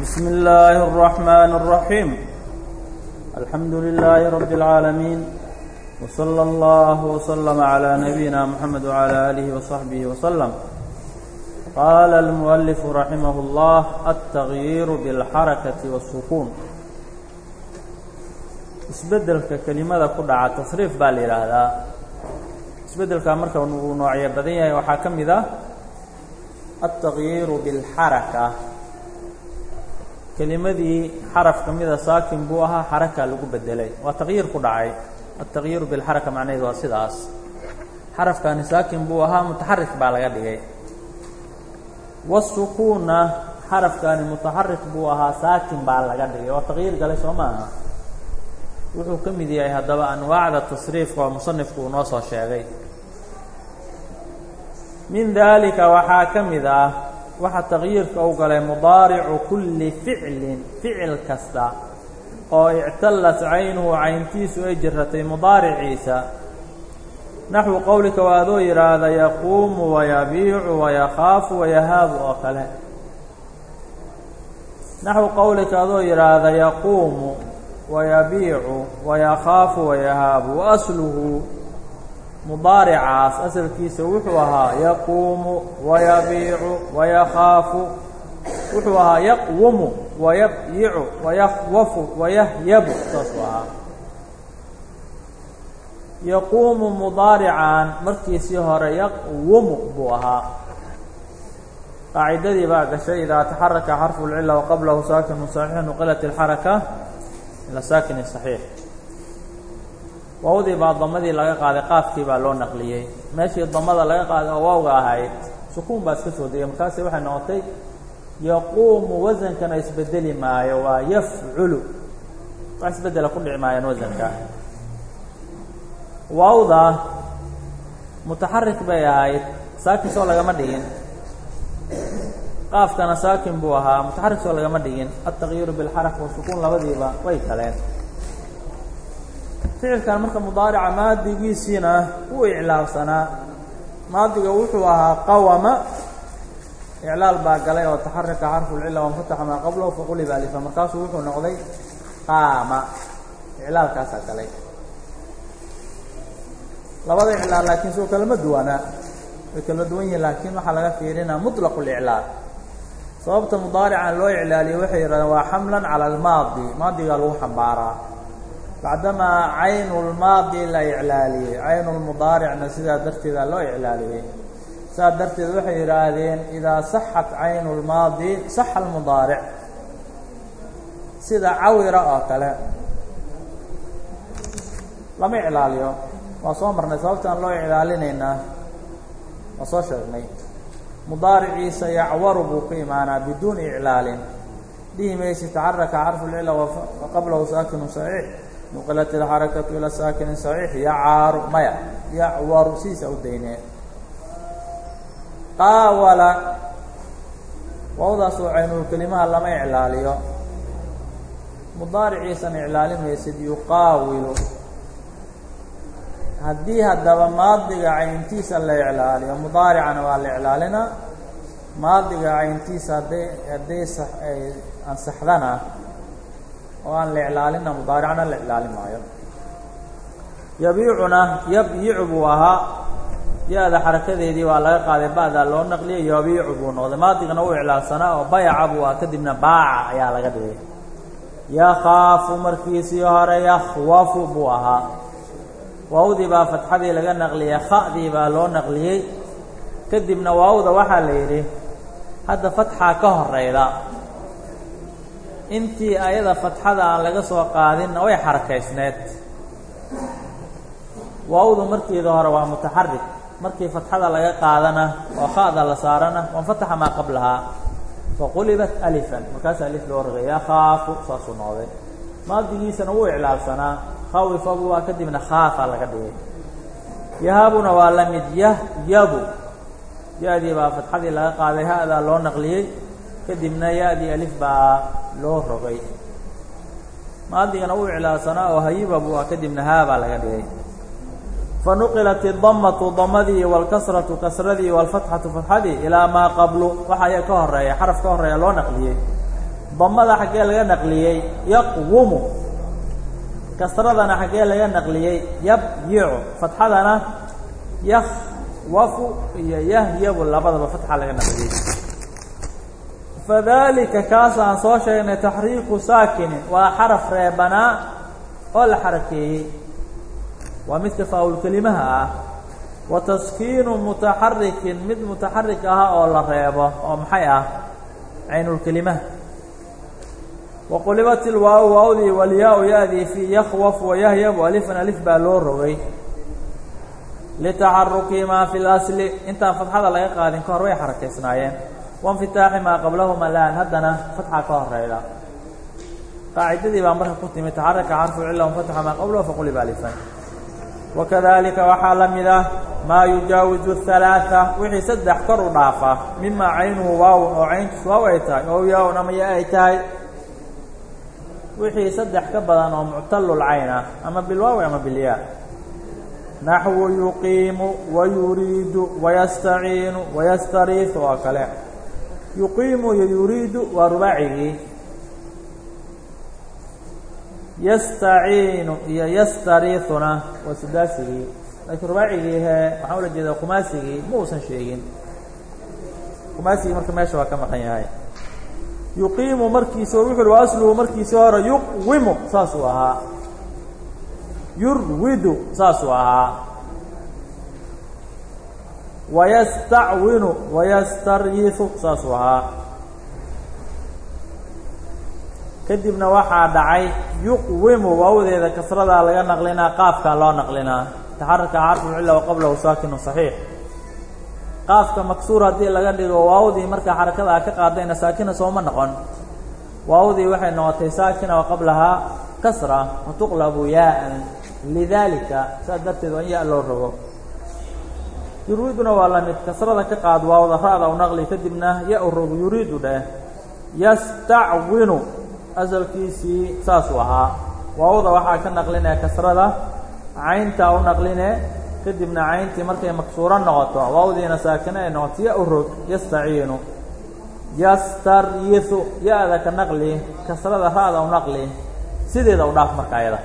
بسم الله الرحمن الرحيم الحمد لله رب العالمين وصلى الله وسلم على نبينا محمد وعلى آله وصحبه وسلم قال المؤلف رحمه الله التغيير بالحركة والسكون isbedelka kelimada ku dhaca tasriif baa la yidhaahdaa isbedelka marka uu noocyo badan yahay waxaa ka mid ah التغyiiru bاlxaraka kelimadii xaraf ka mida saakin buu ahaa xaraka lagu bedelay. Waa taqyiir ku dhacay. Altaqyiiru bilxaraka macnaheedu waa sidaas. Xarafkaani saakin buu ahaa mutaxarik baa laga dhigay. Wasukuunna xarafkaani mutaxarik buu ahaa saakin baa laga dhigay. Waa taqyiir galay soo maaha wuxuu ka mid yahay haddaba anwaacda tasriifka oo musanifku uu noo soo sheegay. Min daalika waxaa ka mid ah waxa taqyiirka u galay mudaaricu kulli ficlin ficil kasta oo ictallat caynuhu cayntiisu ay jiratay mudaariciisa. Naxwu qowlika waa adoo yidhaahda yaquumu wayabiicu wayakhaafu wayahaabu oo kale. Naxwu qowlika adoo yidhaahda yaquumu wayabiicu wayakhaafu wayahaabu waasluhu mudaaricaas asalkiisa wuxuu ahaa yaquumu wayabiicu wayakhaafu wuxuu ahaa yaqwumu wayabyicu wayakhwafu wayahyabu saasuu ahaa. Yaquumu mudaarican markiisii hore yaqwumu buu ahaa. Qaacidadii baa gashay idaa taxaraka xarfu lcila waqablahu saakinu saxiix nuqilat اlxaraka ila saakini saxiix waawdii baa damadii laga qaaday qaafkii baa loo naqliyey. Meeshii damada laga qaaday oo waawga ahayd sukuun baa iska soo degay markaasi waxay noqotay yaquumu wasankana isbedeli maayo waa yafculu. Wax isbedela ku dhici maayaan wasanka waawda mutaxarik bay ahayd saakin soo lagama dhigin. Qaafkana saakin buu ahaa mutaxarik soo lagama dhigin. Altaqyiiru bilxaraka wasukuun labadiiba way kaleen ficilkan marka mudaarica maadigiisiina wuu iclaabsanaa. Maadiga wuxuu ahaa qawama. Iclaal baa galay oo taxaraka xarfulcila wanfataxa maa qablahu faquliba alifa markaasuu wuxuu noqday qaama. Iclaalkaasaa galay. Labada iclaal laakiin soo kalama duwanaa. Way kala duwan yihiin laakiin waxaa laga fiirinaa muطlaq اliclaal sababta mudaarican loo iclaaliyo waxay yidhahdeen waa xamlan cala almaadi maadigaa lagu xambaaraa bacdamaa caynu lmaadi la iclaaliyey caynu lmudaaricna sidaa darteeda loo iclaaliyey saas darteed waxay yidhaahdeen idaa saxat caynu lmaadi saxa almudaaric sida cawira oo kale lama iclaaliyo waa soo marnay sababtaan loo iclaalinaynaa waa soo sheegnay mudaariciisa yacwaru buu ku imaanaa biduuni iclaalin dhihi maysi taxaraka xarfu lcila waqablahu saakinu saxiix nuqilat ilxarakatu ila saakinin saxiix yacaaru maya yacwaru sidiisa u daynee. Qaawala waawdaas oo caynulkelimaha lama iclaaliyo. Mudaariciisan iclaalimaysid yuqaawilu. Haddii haddaba maadiga cayntiisa la iclaaliyo mudaaricana waa la iclaalina maadiga cayntiisa hadday hadday sa ay ansaxdana oo aan la iclaalina mudaaricna la iclaali maayo yabiicuna yabyicu buu ahaa ya-da xarakadeedii waa laga qaaday ba'daa loo naqliyay yabiicu buu noqday maadigana u iclaalsanaa oo bayaca buu ah kadibna baaca ayaa laga dhigay yakhaafu markiisii hore yakhwafu buu ahaa waawdii baa fatxadii laga naqliyey kha'dii baa loo naqliyey kadibna waawda waxaa la yidhi hadda fatxaa ka horeyda intii ayada fatxada aan laga soo qaadinna way xarakaysneed. Waawdu markeeda hore waa mutaxarik markii fatxada laga qaadana oo kha'da la saarana wanfataxa maa qablahaa faqulibat alifan. Markaas alif loo rogay yakhaafu saasuu noqday. Maadigiisana wuu iclaalsanaa. Khawifabu waa kadibna khaafa laga dhigay. Yahaabuna waa la mid yahyabu. Ya-dii baa fatxadii laga qaaday ha-daa loo naqliyey kadibna ya-dii alif baa loo rogay. Maadigana wuu iclaalsanaa oo hayibabu ah kadibna haabaa laga dhigay. Fanuqilat idamatu damadii wاlkasratu kasradii wاlfatxatu fatxadii ilaa maa qablu. Waxa aya ka horreeya xaraf ka horreeya loo naqliyey. Damada xaggee laga naqliyey yaqwumu. Kasradana xaggee laga naqliyey yabyicu fatxadana yakhwafu iyo yahyabu labadaba fatxa laga naqliyey fadalika kaas aan soo sheegnay taxriiku saakinin waa xaraf reebanaa oo la xarakeeyey waa midka faa'ulkelimaha ah wa taskiinu mutaxarikin mid mutaxarik aha oo la reebo oo maxay ah caynulkelimaha waqulibat ilwaaw waawdii walyaa-u ya-dii fii yakhwaf wayahyabu alifan alif baa loo rogay litaxarukihimaa fi lasli intaan fatxada laga qaadin ka hor way xarakaysnaayeen wainfitaaxi maa qablahuma laan. Haddana fatxa ka horeyda qaacidadii baa marka ku timid taxaraka xarfu cila wanfataxa maa qablahu faquliba alifan. Wakadalika waxaa la mid ah maa yujaawizu halaaa wixii saddex kor u dhaafa mimaa caynuhu waawun oo cayntiis waaw ay tahay oo yaa-un ama ya ay tahay. Wixii saddex ka badan oo muctalul ah ama bilwaawi ama bilyaa naxwu yuqiimu wayuriidu wayastaciinu wayastariisu oo kale yuqiimu iyo yuriidu waa rubaacigii yastaciinu iyo yastariisuna waa sudaasigii laakiin rubaacigii hee waxaan ula jeedaa khumaasigii ma uusan sheegin. Khumaasigii marka meesha waa ka maqan yahay. Yuqiimu markiisa wuxu uhi asluhu markiisii hore yuqwimu saasuu ahaa. Yurwidu saasuu ahaa wayastacwinu wayastaryisu saasuu ahaa kadibna waxaa dhacay yuqwimu waawdeeda kasradaa laga naqlinaa qaafkaa loo naqlinaa taxaraka xarfu cila waqablahu saakinu صaxiix qaafka maksuur haddii laga dhigo waawdii markaa xarakada a ka qaadayna saakina sooma noqon waawdii waxay noqotay saakina waqablahaa kasra watuqlabu yaaan lidalika saas darteed in ya loo rogo yuriiduna waa la mid kasrada ka qaad waawda ra-da u naqli kadibna ya u rogo yuriidu dheh yastacwinu. Asalkiisii saasuu ahaa. Waawda waxaa ka naqlinaya kasrada. Cayntaa u naqline kadibna cayntii markay maksuuro noqoto. Waawdiina saakine ay noqoto. Ya u rog yastaciinu. Yastaryisu ya-da ka naqli. Kasrada ra-da u naqli. Sideeda u dhaaf marka ayada.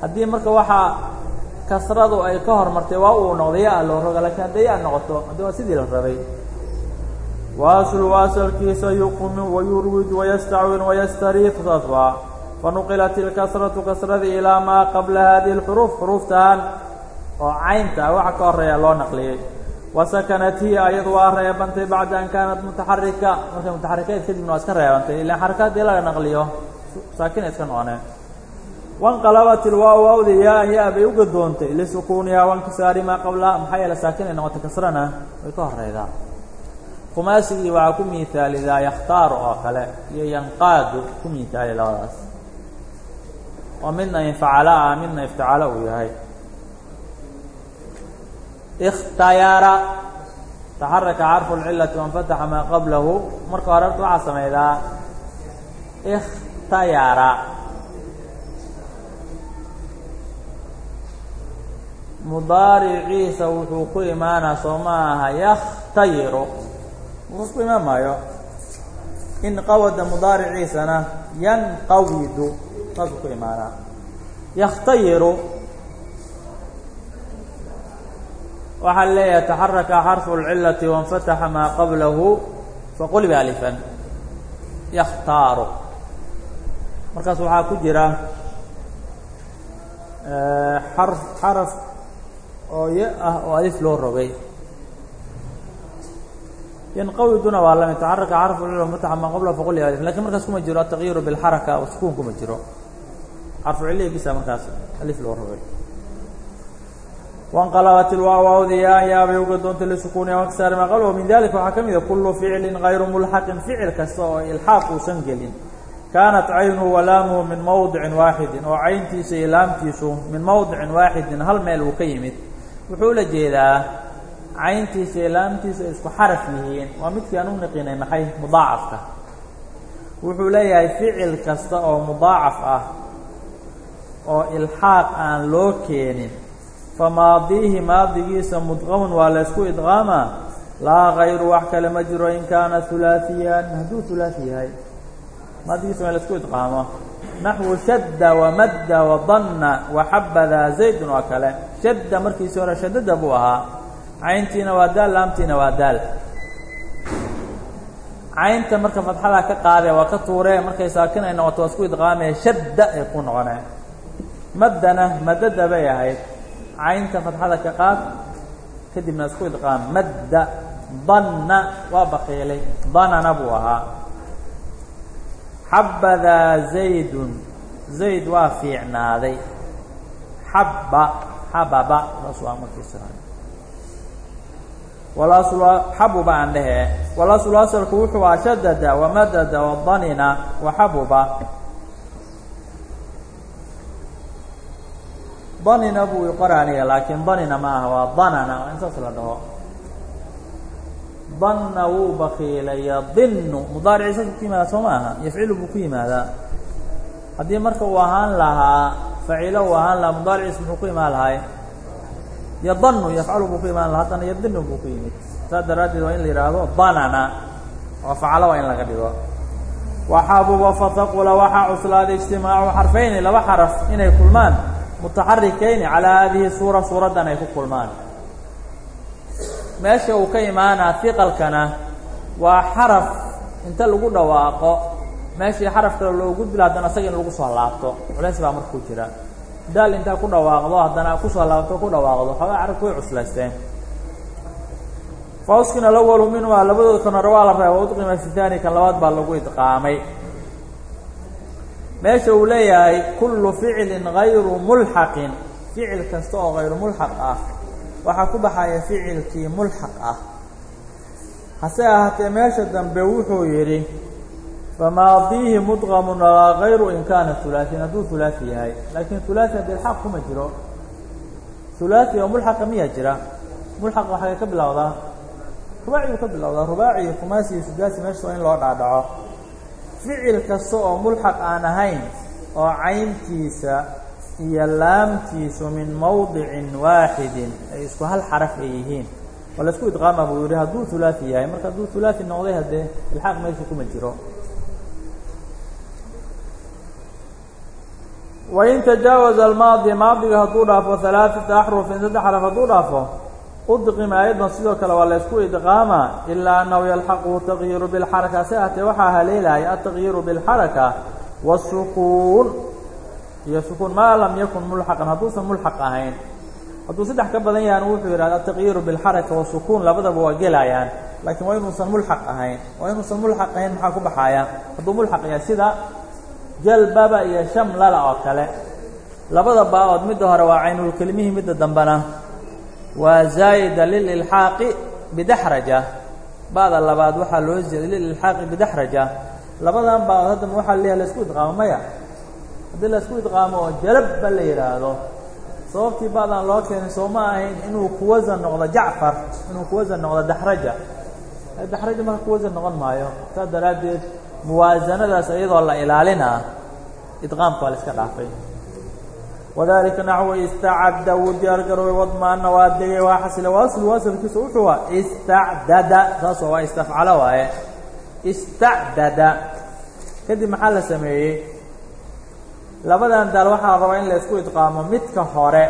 Haddii marka waxaa kasradu ay ka hormartay waa uu noqday ya loo roga lakiin hadday ya noqoto haddii waa sidii la rabay. Waaslu asalkiisa yuqmi wayurwid wayastacwin wayastariif saas waa. Fanuqilat ilkasratu kasradii ilaa maa qabla hadihi اlxuruuf xuruuftan oo caynta waxa ka horreeya loo naqliyey. Wasakanat hiya ayadu waa reebantay bacda an kaanat mutaxarika markay mutaxarikayd kadibna waa iska reebantay ilaan xaraka laga naqliyo saakina iska noqoneen wanqalabat ilwaaw waawdi yaa-an ya bay u gadoontay lisukuunihaa wankisaari maa qablaha maxaa yeele saakin ay noqotay kasrana way ka horeydaa khumaasigii waxaa ku miihaalidaa yakhtaaru oo kale iyo yanqaadu ku miihaali labadaas oo midna infacala ah midna iftacalo uu yahay ikhtayara taxaraka carfu lcilati wanfataxa maa qablahu marka hore horta waxaa sameydaa ikhtayara mudaariciisa wuxuu ku imaanaa soo ma aha yakhtayiru. Wuxuu ku imaan maayo. Inqawada mudaariciisana yanqawidu saasuu ku imaanaa. Yakhtayiru. Waxaa leeyahay taxaraka xarfu اlcilati waاnfataxa maa qablahu faquliba alifan. Yakhtaaru. Markaas waxaa ku jira xarf xaraf oo ya ah oo alif loo rogay. Yanqawiduna waa la mid taxaraka xarfu cil waاnfataxa maa qablahu faquliba alif laakiin markaas kuma jiro ataqyiru biاlxaraka sukuun kuma jiro. Xarfu cilihi bisa markaas alif loo rogay. Wanqalabat ilwaaw waawdi yaa yaabay uga doontay lisukuuniha wanksaari maa qablahu min dalika waxaa ka mida kulu ficlin gayru mulxaqin ficil kasta oo ilxaaq uusan gelin. Kaanat caynuhu walaamuhu min mowdicin waaxidin oo cayntiisa iyo laamtiisu min mowdicin waaxidin hal meel uu ka yimid wuxuu ula jeedaa cayntiisa iyo laamtiisu ay isku xaraf yihiin. Waa midkii aan u niqinay maxay? Mudaacafka. Wuxuu leeyahay ficil kasta oo mudaacaf ah oo ilxaaq aan loo keenin. Famaadiihi maadigiisa mudqamun waa la ysku idqaamaa. Laa kayru wax kale ma jiro. In kaana hulaaثiyan hadduu hulaaثi yahay maadigiisa waa in la isku idqaamo naxwu shadda wamadda wadanna waxabada zaydun oo kale shadda markiisii hore shadada buu ahaa. Cayntiina waa daal laamtiina waa daal. Caynta marka fatxadaa ka qaadee waa ka tuuree markay saakin ay noqoto waa isku idqaamee shadda ay ku noqoneen. Maddana madada bay ahayd. Caynta fatxada ka qaad kadibna isku idqaam. Madda danna waa baqiilay. Danana buu ahaa. Xabadaa zaydun. Zayd waa fiicnaaday. Xabba xababa saas waa markiisa walasl xabuba aan dhehe walaslu asalku wuxuu aha shadada wamadada wadanina waxabuba danina buu iqoraaniya laakiin danina ma aha waa danana waa in la dhaho. Danna wuu bakiilay yadinu mudaariciisa ku yimaada soo ma aha yafcilu buu ku yimaadaa haddii marka uu ahaan lahaa facilo uu ahaan lahaa mudaariciis muxuu ku imaan lahay yadanu yafcalu buu ku imaan laha haddana yadinu buu ku yimid. Saas daraaddeed waa in la yidhaahdo danana oo facalo waa in laga dhigo. Waxabuba fataqula waxaa cuslaaday ijtimaacu xarfayni laba xaraf inay kulmaan. Mutaxarikayni calaa haadihi suura suuraddan ay ku kulmaan. Meesha uu ka imaanaa hiqalkana waa xaraf inta lagu dhawaaqo meeshii xaraf kale loogu dilo haddana isaga in lagu soo laabto. Culays baa markuu jira. Daal intaa ku dhawaaqdo haddana ku soo laabto ku dhawaaqdo xoogaa carabku way cuslaysteen. Fawskin alawalu minhumaa labadooda kan hore waa la reeba udqima fi taani kan labaad baa lagu idqaamay. Meesha uu leeyahay kullu ficlin gayru mulxaqin. Ficil kasta oo hayru mulxaq ah. Waxaa ku baxaya ficilkii mulxaq ah. Hase ahaatee meesha dambe wuxuu yidhi famaadiihi mudqamun hayru in kaana hulaaثin hadduu hulaaثi yahay laakiin hulaaثi bilxaq kuma jiro hulaaثi oo mulxaqa miyaa jira mulxaq waxay ka bilowdaa rubaaci buu ka bilowdaa rubaaci iyo khumaasi iyo sudaasi meesha waa in loo dhaadhaco ficil kasta oo mulxaq aan ahayn oo cayntiisa iyo laamtiisu min mawdicin waaxidin ay isku hal xaraf ay yihiin waa la isku idqaama buu yihi hadduu hulaaثi yahay marka hadduu hulaaثi noqday haddee ilxaaq meesha kuma jiro wain tajaawaza almaadi maadiga hadduu dhaafo halaaثata axrufin saddex xaraf hadduu dhaafo udqima aydan sidoo kale waa la ysku idqaama ilaa annahu yalxaqu tagyiru bilxaraka se ahtee waxaa haleelaya atagyiru bilxaraka wasukuun iyo sukuun maa lam yakun mulxaqan hadduusan mulxaq ahayn. Hadduu saddex ka badan yahan wuxuu yidhahda atagyiru bilxaraka wasukuun labadaba waa gelayaan. laakiin waa inuusan mulxaq ahayn. waa inuusan mulxaq ahayn maxaa ku baxaaya hadduu mulxaq yahay sida jalbaba iyo shamlala oo kale. Labada baa-ood midda hore waa caynulkelimihii midda dambena waa zaayida lililxaaqi bidaxraja. Ba'da labaad waxaa loo jeeday lililxaaqi bidaxraja. Labadan baa-ood haddama waxaa leeyahay la isku idqaamo maya. Haddii la isku idqaamo oo jalabba la yidhaahdo. Sababtii ba'dan loo keenay soo ma ahayn inuu kuwasan noqdo jacfar inuu kuwasan noqdo daxraja. Daxraja marka kuwasan noqon maayo saas daraaddeed muwaasanadaas iyadoo la ilaalinaa idqaamka waa la iska dhaafay. Wadalika naxwu istacadda wuu diyaar garoobay wadmaana waa degay waa xasila waaslu wasalkiisa wuxuu waa istacdada saasoo waa istafcalo waaye. Istacdada. Kadib maxaa la sameeyey? Labadan daal waxaa la rabaa in la isku idqaamo midka hore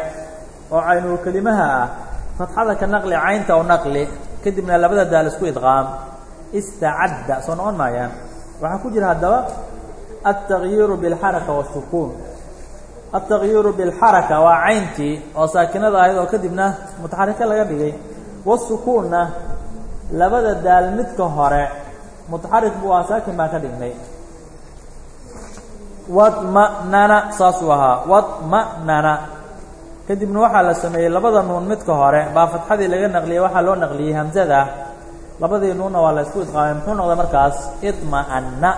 oo caynul kelimaha ah fatxada ka naqli caynta u naqli kadibna labada daal isku idqaam. Istacadda soo noqon maayaan waxaa ku jira haddaba altagyiru biاlxaraka wالsukuun altagyiru biاlxaraka waa cayntii oo saakinada ahayd oo kadibna mutaxariko laga dhigay wasukuunna labada daal midka hore mutaxarik buu ah saakin baan ka dhignay wadma'nana saasuu ahaa wadma'nana kadibna waxaa la sameeyey labada nuun midka hore baa fatxadii laga naqliyey waxaa loo naqliyey hamsada labadii nuunna waa la isku idqaamay muxuu noqday markaas iطma'anna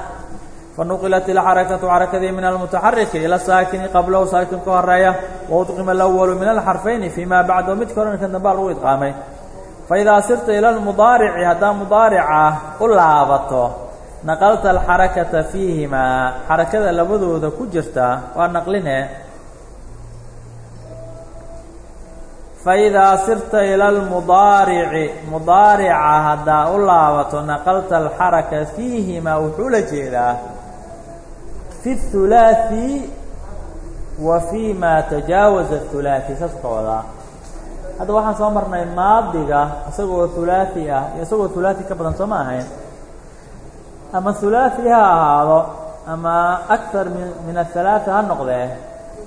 fanuqilat ilxarakatu xarakadii min almutaxariki ila saakini qablahu saakin ka horreeya. Waudqima alawalu min alxarfayni fii ma bacdahu midka hore kan dambaa lagu idqaamay. Faidaa sirta ila lmudaarici haddaa mudaarica u laabato naqalta alxarakata fiihimaa xarakada labadooda ku jirta waa naqline faidaa sirta ila almudaarici mudaarica haddaa u laabato naqalta alxaraka fiihimaa wuxuu la jeedaa fi الثulaaثi wa fi ma tajaawaza الثulaaثi saas ka wadaa hadda waxaan soo marnay maadiga isagoo hulaaثi ah iyo isagoo hulaaثi ka badan soo ma ahayn ama hulaaثi ha ahaado ama akar min min aلثalaaثa ha noqdee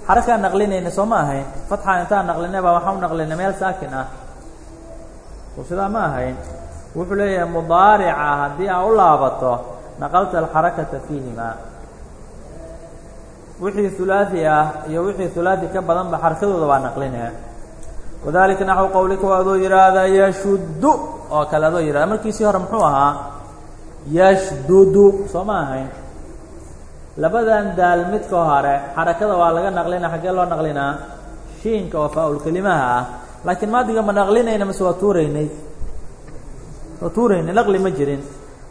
xarakaan naqlinayna soo ma ahayn fatxa intaan naqlinay baa waxaan u naqlinay meel saakin ah. Soo sidaa ma ahayn wuxuu leeyahay mudaarica haddii aa u laabato naqalta alxarakata fiihima. Wixii hulaaثi ah iyo wixii hulaaثi ka badanba xarakadooda waa naqlinaya wadalika naxwu qowlika waa adoo yidhaahda yashuddu oo kale adoo yihahda markiisii hore muxuu ahaa yashdudu soo ma ahayn labadan daal midka hore xarakada waa laga naqlina xaggee loo naqlinaa shiinka oo faa-ulkelimaha ah. Laakiin maadiga ma naqlinayna mase waa tuuraynay. Waa tuuraynay naqli ma jirin.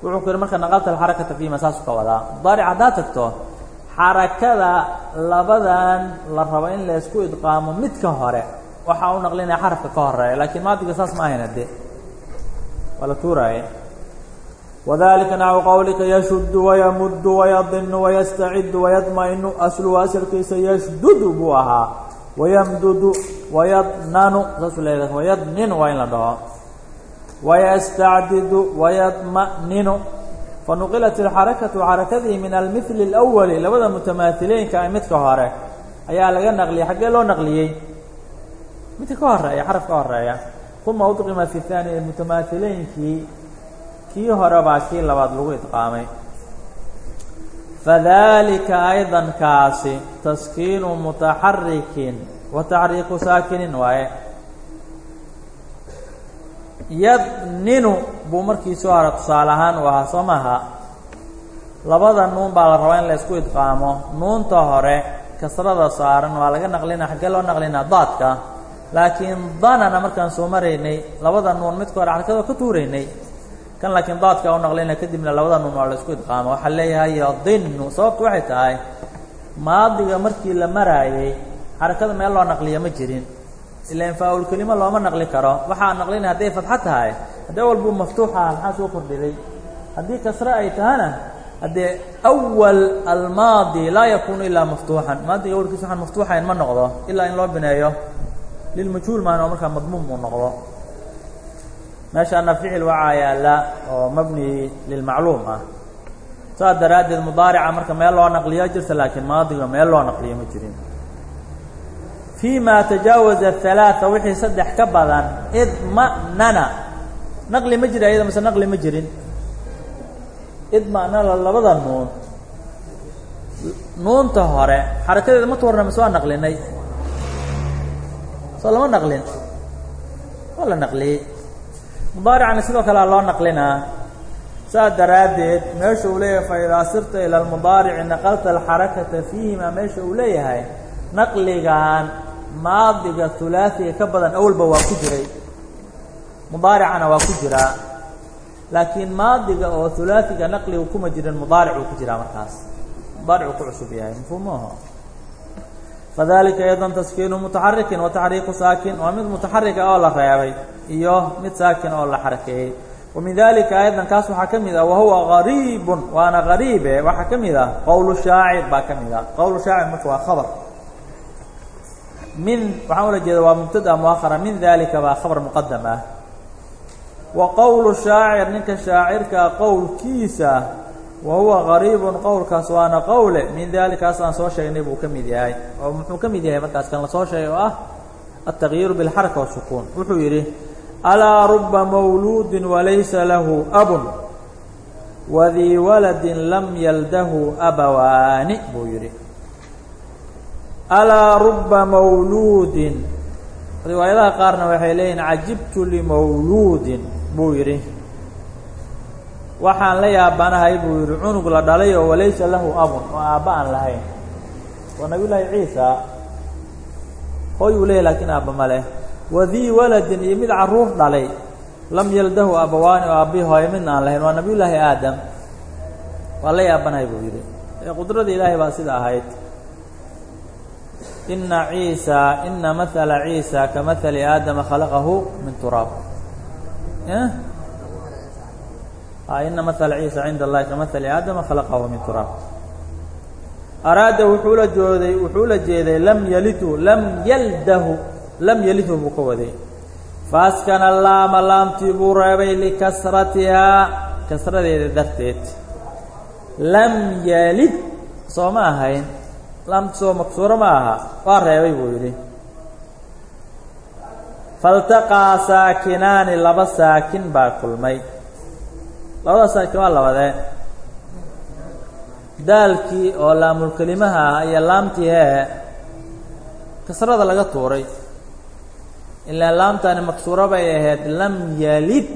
Wuxuu ku yihi marka naqalta alxarakata fiima saasu ka wadaa. Mudaaric haddaad tagto xarakada labadan la rabo in la isku idqaamo midka hore. Waxaa u naqlinaya xarafka ka horreeya laakiin maadiga saas ma ahayn hadde waa la tuuraaye wadalika naxwu qowlika yashuddu wayamuddu wayadinu wayastacidu wayadma-inu asluhu asalkiisa yashdudu buu ahaa wayamdudu wayadnanu saasuu leedahay wayadninu waa in la dhaho wayastacdidu wayadma'ninu fanuqilat ilxarakatu xarakadii min almihli اlأwali labada mutamaahileenka a midka hore ayaa laga naqliyey xaggee loo naqliyey midka ka horreeya xaraf ka horreeya uma udqima fi haani mutamaahileynkii kii hore baa kii labaad lagu idqaamay fadalika aydan kaasi taskiinu mutaxarikin wa taxriiku saakinin waaye yadninu buu markiisii hore tusaale ahaan u ahaa soo maaha labada nuun baa la rabaa in la isku idqaamo nuunta hore kasrada saaran waa laga naqlina xaggee loo naqlinaa daadka laakiin danana markaan soo maraynay labada nuun midka hore xarakada ka tuuraynay kan laakiin daadka u naqlinaya kadibna labada nuun waa la isku idqaamo waxaa leeyahay yadinu sababtu waxay tahay maadiga markii la maraayey xarakada meel loo naqliya ma jirin. Ilaan faa-ulkelimo looma naqli karo. Waxaa naqlinaya hadday fadxo tahay haddii awal buu maftuuxa ah maxaa soo kordhiday haddii kasre ay tahana haddee awal almaadi laa yakuunu ilaa maftuuxan. Maadiga awalkiisa waxaan maftuuxayn ma noqdo ilaa in loo bineeyo. Lilmajhuul maana oo markaa madmuum uu noqdo meeshaana ficil waxaa yaalla oo mabni lilmacluum ah. Saas daraaddeed mudaarica marka meel loo naqliyo jirta laakiin maadiga meel loo naqliyo ma jirin. Fii ma tajaawaza halaaثa wixii saddex ka badan idma'nana naqli ma jira iyada mase naqli ma jirin. Idma'nana labada nuun. Nuunta hore xarakadeeda ma tuurna mase waa naqlinay. Soo lama naqlin. Waa la naqliyey mudaaricana sidoo kalea loo naqlinaa saas daraaddeed meesha uu leeyahay fa idaa sirta ila almudaarici naqalta alxarakata fiihima meesha uu leeyahay naqligan maadiga hulaaثiga ka badan awalba waa ku jiray. Mudaaricana waa ku jiraa. Laakiin maadiga oo hulaaثiga naqliga kuma jirin mudaaricuu ku jiraa markaas. Mudaaricuu ku cusub yahay mafhuumaho fadalika aydan taskiinu mutaxarikin wa saakin waa mid mutaxarika oo la reebay iyo mid saakin oo la xarakeeyey wa min dalika aydan kaas waxaa ka mid ah wahuwa gariibun waana gariibe waxaa ka mid ah qowl shaacir baa ka mid ah. Qowl shaacir marka waa khabar. Min waxaan ula jeeda waa mubtada muahara min dalika baa khabar muqadam ah. Wa qowlu shaacir ninka shaacirkaa qowlkiisa wa huwa gariibun qowlkaas waana qowle min dalikaas aan soo sheegnay buu ka mid yahay. Oo muxuu ka mid yahay markaas kan la soo sheegay oo ah altagyiiru biاlxaraka wasukuun wuxuu yidhi alaa ruba mawluudin walaysa lahu abun wadii waladin lam yaldahu abawaani buu yidhi alaa ruba mawluudin riwaayadaha qaarna waxay leeyihiin cajibtu limawluudin buu yidhi waxaan la yaabanahay buu yidhi cunug la dhalay oo walaysa lahu abun oo aabba aan lahayn waa nabiy llaahi ciisa hooy uu leeyahy lakiin aabba ma leh wadii waladin iyo mid carruur dhalay. Lam yaldahu abawaani oo aabbihi hooye midna aan lahayn. Waa nabiy llaahi aadam. Waa la yaabanahay buu yidhi. Qudrada ilaahay baa sida ahayd. Ina ciisa ina mahala ciisa ka mahali aadama khalaqahu min turaab ina mahala ciisa cinda allahi ka mahali aadama khalaqahu min turaab araada wuxuu la jooday wuxuu la jeeday lam yalidhu lam yaldahu lam yalidhu buu ka waday faaskana laama laamtii buu reebay likasratihaa kasradeeda darteed lam yalid soo ma ahayn laamti soo maksuuro ma aha waa reebay buu yidhi faltaqaa saakinaani laba saakin baa kulmay labada saakin waa labadee daalkii oo laamulkelimaha ah iyo laamtii hee kasrada laga tuuray ilaa laamtaani maksuuro bay ahayd lam yalid.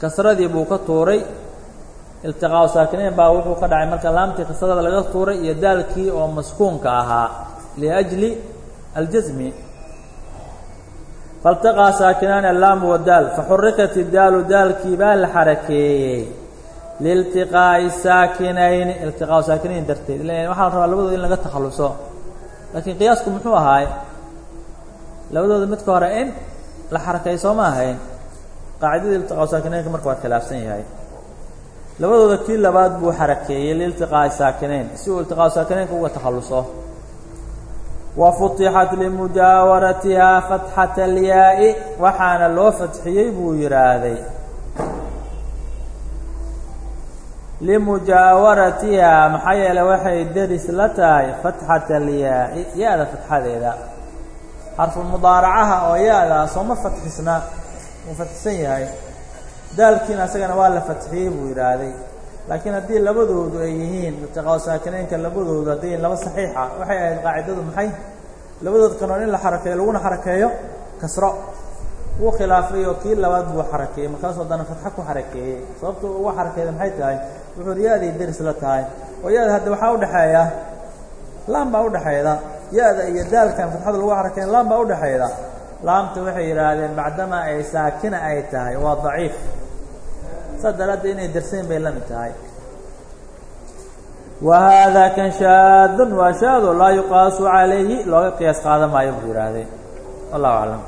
Kasradii buu ka tuuray. Iltiqaau saakinayn baa wuxuu ka dhacay marka laamtii kasrada laga tuuray iyo daalkii oo maskuunka ahaa liajli aljasmi. Faltaqaa saakinaani allaamu wadaal faxurikat idaalu daalkii baa la xarakeeyey. Liiltiqaa'i saakinayni iltiqaau saakinayn darteed ila waxaa la rabaa labadooda in laga takhalluso laakiin qiyaasku muxuu ahaay? Labadooda midka hore in la xarakeey soo ma ahayn qaacidada iltiqaau saakinaynka marka waa khilaafsan yahay. Labadooda kii labaad buu xarakeeyey liiltiqaa'i saakinayn si uu iltiqaau saakinaynka uga takhalluso. Wa futixat limujaawaratihaa fatxata alyaa'i. Waxaana loo fatxiyey buu yidhaahday limujaawaratihaa maxaa yeele waxay deris la tahay fatxata alyaa'i. Ya-da fatxadeeda xarfulmudaaracaha oo ya-da sooma fatxisna wuu fatxisan yahay. Daalkiina asagana waa la fatxiyey buu yidhaahday. Laakiin haddii labadoodu ay yihiin iltiqaa saakinaynka labadoodu hadday laba saxiixa waxay ahayd qaacidadu maxay? Labadood kanoon in la xarakeeyo laguna xarakeeyo kasro. Wuu khilaafay oo kii labaad buu xarakeeyey markaasuu haddana fatxo ku xarakeeyey sababtu uga xarakeeyda maxay tahay? Wuxuu ya-day deris la tahay. Oo ya-da hadda waxaa udhexeeya laam baa udhexeeda ya-da iyo daalkan fatxada lagu xarakeeya laam baa udhexeeda laamta waxay yidhaahdeen bacdamaa ay saakina ay tahay waa daciif. Saas daraaddeed inay darsayn bay la mid tahay. Wa haadaa kan shaadun waa shaado laa yuqaasu calayhi looga qiyaas qaadan maayo buu yidhaahday wallahu aclam